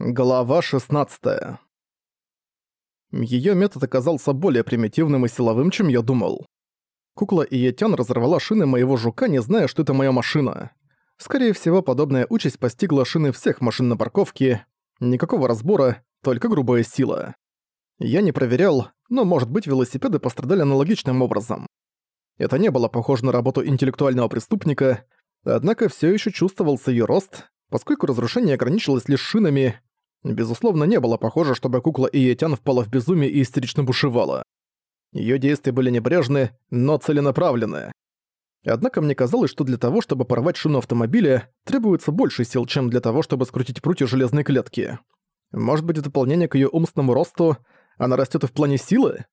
Глава 16 Её метод оказался более примитивным и силовым, чем я думал. Кукла Иетян разорвала шины моего жука, не зная, что это моя машина. Скорее всего, подобная участь постигла шины всех машин на парковке. Никакого разбора, только грубая сила. Я не проверял, но, может быть, велосипеды пострадали аналогичным образом. Это не было похоже на работу интеллектуального преступника, однако всё ещё чувствовался её рост, поскольку разрушение ограничилось лишь шинами, Безусловно, не было похоже, чтобы кукла Иетян впала в безумие и истерично бушевала. Её действия были небрежны, но целенаправленные. Однако мне казалось, что для того, чтобы порвать шину автомобиля, требуется больше сил, чем для того, чтобы скрутить прутья железной клетки. Может быть, в дополнение к её умственному росту она растёт и в плане силы?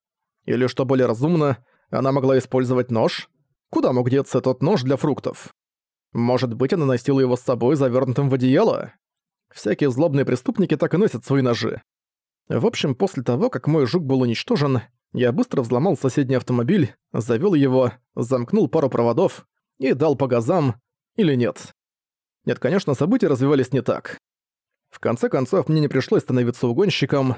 Или, что более разумно, она могла использовать нож? Куда мог деться тот нож для фруктов? Может быть, она носила его с собой завёрнутым в одеяло? Всякие злобные преступники так и носят свои ножи. В общем, после того, как мой жук был уничтожен, я быстро взломал соседний автомобиль, завёл его, замкнул пару проводов и дал по газам, или нет. Нет, конечно, события развивались не так. В конце концов, мне не пришлось становиться угонщиком,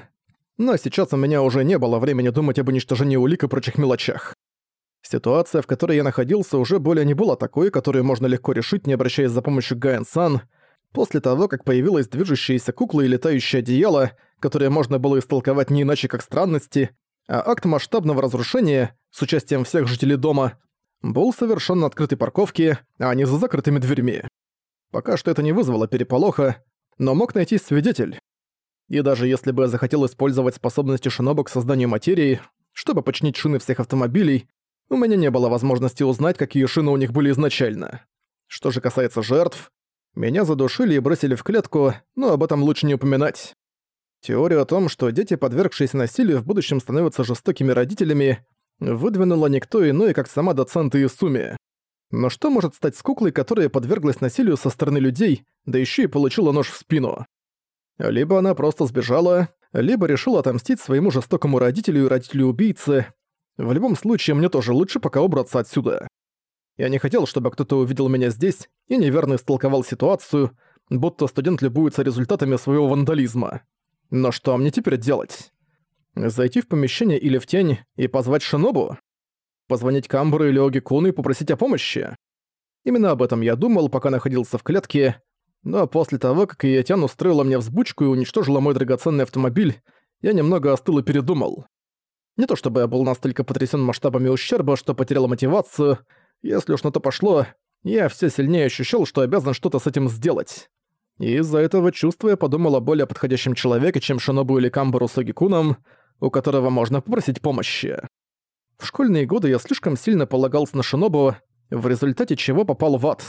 но сейчас у меня уже не было времени думать об уничтожении улик и прочих мелочах. Ситуация, в которой я находился, уже более не была такой, которую можно легко решить, не обращаясь за помощью Гаэн-сан, После того, как появилась движущаяся кукла и летающее одеяло, которое можно было истолковать не иначе как странности, а акт масштабного разрушения с участием всех жителей дома был совершен на открытой парковке, а не за закрытыми дверьми. Пока что это не вызвало переполоха, но мог найти свидетель. И даже если бы я захотел использовать способности Шиноба к созданию материи, чтобы починить шины всех автомобилей, у меня не было возможности узнать, какие шины у них были изначально. Что же касается жертв, меня задушили и бросили в клетку, но об этом лучше не упоминать. Теорию о том, что дети, подвергшиеся насилию, в будущем становятся жестокими родителями, выдвинула никто иной, как сама доцент Иисуми. Но что может стать с куклой, которая подверглась насилию со стороны людей, да еще и получила нож в спину? Либо она просто сбежала, либо решила отомстить своему жестокому родителю и родителю-убийце. В любом случае, мне тоже лучше пока убраться отсюда. Я не хотел, чтобы кто-то увидел меня здесь и неверно истолковал ситуацию, будто студент любуется результатами своего вандализма. Но что мне теперь делать? Зайти в помещение или в тень и позвать Шинобу? Позвонить Камбру или Огикуну и попросить о помощи? Именно об этом я думал, пока находился в клетке, но после того, как Иятян устроила мне взбучку и уничтожила мой драгоценный автомобиль, я немного остыл и передумал. Не то чтобы я был настолько потрясен масштабами ущерба, что потерял мотивацию, если уж на то пошло, я все сильнее ощущал, что обязан что-то с этим сделать. И из-за этого чувства я подумал о более подходящем человеке, чем Шинобу или Камбару Сагикуном, у которого можно попросить помощи. В школьные годы я слишком сильно полагался на Шинобу, в результате чего попал в ад.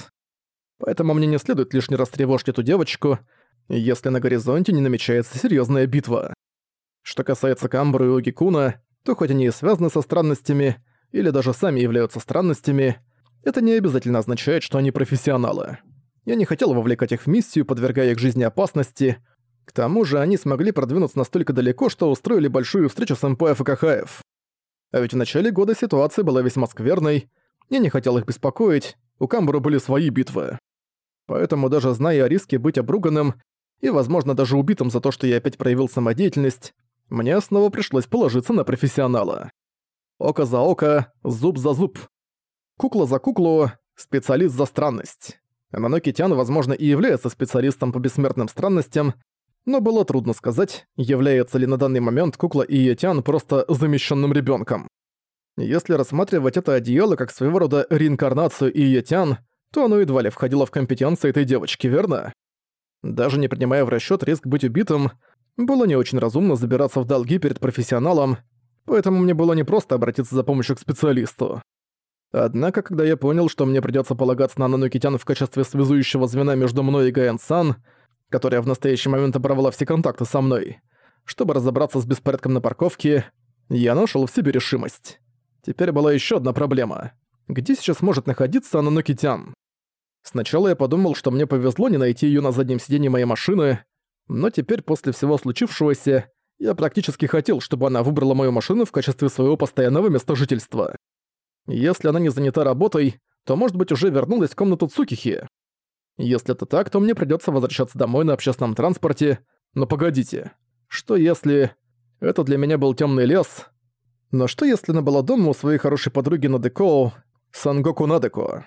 Поэтому мне не следует лишний раз тревожить эту девочку, если на горизонте не намечается серьезная битва. Что касается Камбару и Огикуна, то хоть они и связаны со странностями, или даже сами являются странностями, это не обязательно означает, что они профессионалы. Я не хотел вовлекать их в миссию, подвергая их жизни опасности. К тому же они смогли продвинуться настолько далеко, что устроили большую встречу с МПФ и КХФ. А ведь в начале года ситуация была весьма скверной, я не хотел их беспокоить, у Камбуру были свои битвы. Поэтому даже зная о риске быть обруганным и, возможно, даже убитым за то, что я опять проявил самодеятельность, мне снова пришлось положиться на профессионала. Око за око, зуб за зуб. Кукла за куклу, специалист за странность. Наноки Тян, возможно, и является специалистом по бессмертным странностям, но было трудно сказать, является ли на данный момент кукла Иетян просто замещенным ребенком. Если рассматривать это одеяло как своего рода реинкарнацию Иетян, то оно едва ли входило в компетенции этой девочки, верно? Даже не принимая в расчет риск быть убитым, было не очень разумно забираться в долги перед профессионалом, поэтому мне было непросто обратиться за помощью к специалисту. Однако, когда я понял, что мне придётся полагаться на Нанукитян в качестве связующего звена между мной и Гаэн-сан, которая в настоящий момент оборвала все контакты со мной, чтобы разобраться с беспорядком на парковке, я нашёл в себе решимость. Теперь была ещё одна проблема. Где сейчас может находиться Ананокитян? Сначала я подумал, что мне повезло не найти её на заднем сиденье моей машины, но теперь после всего случившегося я практически хотел, чтобы она выбрала мою машину в качестве своего постоянного места жительства. Если она не занята работой, то, может быть, уже вернулась в комнату Цукихи. Если это так, то мне придётся возвращаться домой на общественном транспорте, Но погодите, что если... Это для меня был темный лес. Но что если она была дома у своей хорошей подруги Надеко, Сангоку Надеко?